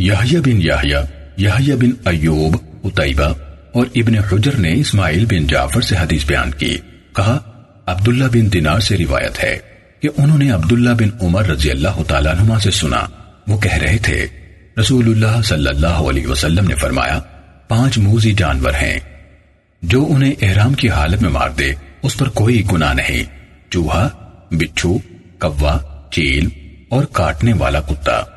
याहिया बिन याहिया याहिया बिन अयूब उतैबा और इब्ने हुजर ने इस्माइल बिन जाफ़र से हदीस बयान की। कहा, अब्दुल्ला बिन दिनार से रिवायत है कि उन्होंने अब्दुल्ला बिन उमर रज़ी अल्लाह तला से सुना। वो कह रहे थे, रसूलुल्लाह सल्लल्लाहु अलैहि वसल्लम ने फरमाया, पाँच मूजी जानवर हैं। जो उन्हें एहराम की हालत में मार दे, उस पर कोई गुनाह नहीं। चूहा, बिच्छू कौवा चील और काटने वाला कुत्ता।